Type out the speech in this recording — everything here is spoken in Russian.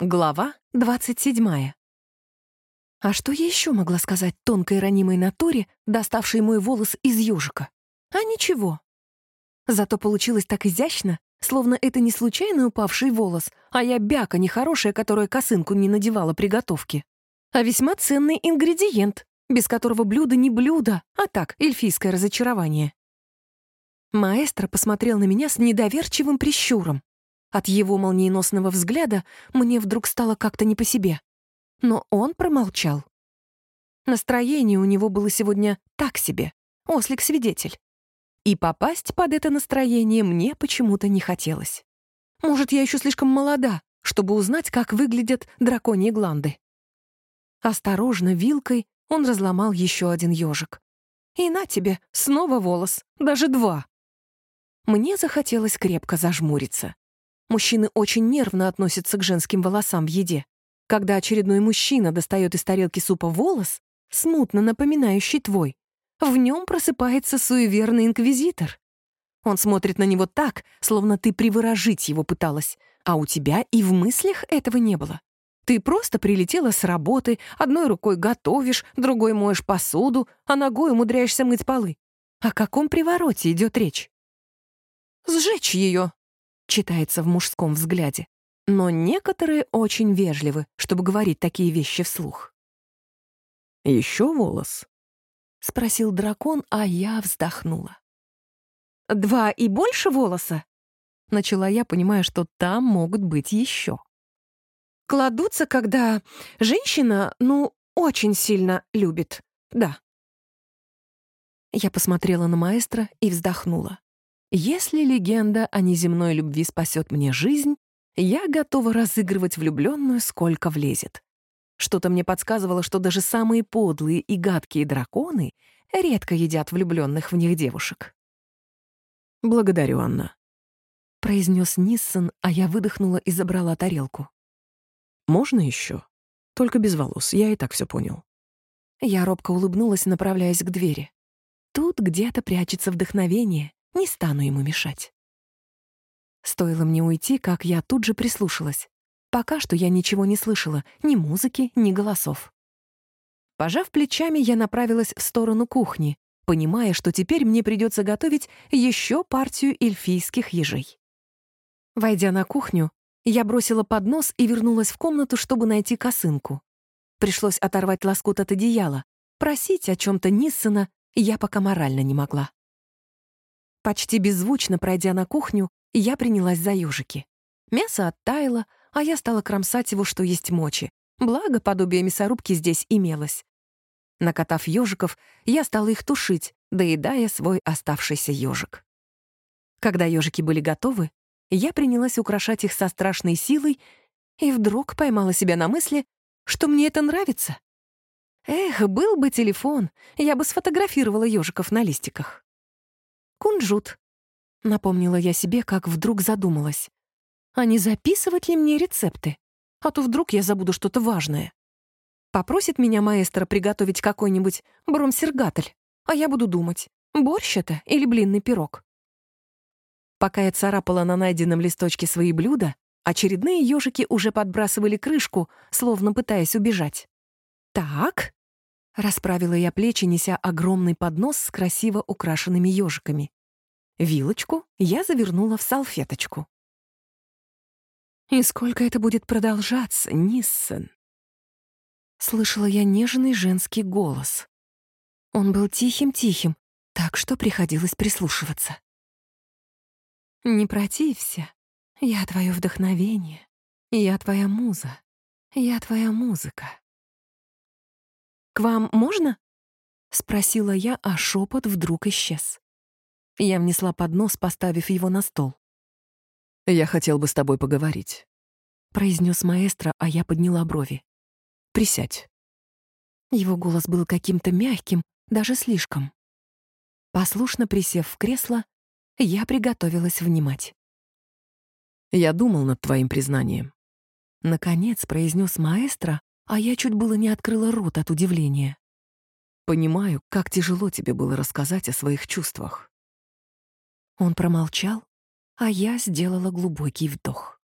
Глава 27. А что я еще могла сказать тонкой ранимой натуре, доставшей мой волос из ежика? А ничего. Зато получилось так изящно, словно это не случайно упавший волос, а я бяка нехорошая, которая косынку не надевала при готовке, а весьма ценный ингредиент, без которого блюдо не блюдо, а так, эльфийское разочарование. Маэстро посмотрел на меня с недоверчивым прищуром. От его молниеносного взгляда мне вдруг стало как-то не по себе. Но он промолчал. Настроение у него было сегодня так себе, ослик-свидетель. И попасть под это настроение мне почему-то не хотелось. Может, я еще слишком молода, чтобы узнать, как выглядят драконьи гланды. Осторожно, вилкой, он разломал еще один ежик. И на тебе, снова волос, даже два. Мне захотелось крепко зажмуриться. Мужчины очень нервно относятся к женским волосам в еде. Когда очередной мужчина достает из тарелки супа волос, смутно напоминающий твой, в нем просыпается суеверный инквизитор. Он смотрит на него так, словно ты приворожить его пыталась, а у тебя и в мыслях этого не было. Ты просто прилетела с работы, одной рукой готовишь, другой моешь посуду, а ногой умудряешься мыть полы. О каком привороте идет речь? «Сжечь ее», читается в мужском взгляде. Но некоторые очень вежливы, чтобы говорить такие вещи вслух. «Еще волос?» — спросил дракон, а я вздохнула. «Два и больше волоса?» — начала я, понимая, что там могут быть еще. «Кладутся, когда женщина, ну, очень сильно любит, да». Я посмотрела на маэстро и вздохнула. Если легенда о неземной любви спасет мне жизнь, я готова разыгрывать влюбленную, сколько влезет. Что-то мне подсказывало, что даже самые подлые и гадкие драконы редко едят влюбленных в них девушек. «Благодарю, Анна», — произнес Ниссон, а я выдохнула и забрала тарелку. «Можно еще? Только без волос, я и так все понял». Я робко улыбнулась, направляясь к двери. Тут где-то прячется вдохновение, не стану ему мешать. Стоило мне уйти, как я тут же прислушалась. Пока что я ничего не слышала, ни музыки, ни голосов. Пожав плечами, я направилась в сторону кухни, понимая, что теперь мне придется готовить еще партию эльфийских ежей. Войдя на кухню, я бросила поднос и вернулась в комнату, чтобы найти косынку. Пришлось оторвать лоскут от одеяла. Просить о чем то Ниссена я пока морально не могла. Почти беззвучно пройдя на кухню, я принялась за ёжики. Мясо оттаяло, а я стала кромсать его, что есть мочи. Благо, подобие мясорубки здесь имелось. Накатав ёжиков, я стала их тушить, доедая свой оставшийся ёжик. Когда ёжики были готовы, я принялась украшать их со страшной силой и вдруг поймала себя на мысли, что мне это нравится. Эх, был бы телефон, я бы сфотографировала ёжиков на листиках. «Кунжут», — напомнила я себе, как вдруг задумалась. «А не записывать ли мне рецепты? А то вдруг я забуду что-то важное. Попросит меня маэстро приготовить какой-нибудь бромсергатль, а я буду думать, борщ это или блинный пирог». Пока я царапала на найденном листочке свои блюда, очередные ежики уже подбрасывали крышку, словно пытаясь убежать. «Так», Расправила я плечи, неся огромный поднос с красиво украшенными ежиками. Вилочку я завернула в салфеточку. «И сколько это будет продолжаться, Ниссен?» Слышала я нежный женский голос. Он был тихим-тихим, так что приходилось прислушиваться. «Не протився. Я твое вдохновение. Я твоя муза. Я твоя музыка». «К вам можно?» — спросила я, а шепот вдруг исчез. Я внесла поднос, поставив его на стол. «Я хотел бы с тобой поговорить», — произнес маэстро, а я подняла брови. «Присядь». Его голос был каким-то мягким, даже слишком. Послушно присев в кресло, я приготовилась внимать. «Я думал над твоим признанием», — наконец произнес маэстро, а я чуть было не открыла рот от удивления. «Понимаю, как тяжело тебе было рассказать о своих чувствах». Он промолчал, а я сделала глубокий вдох.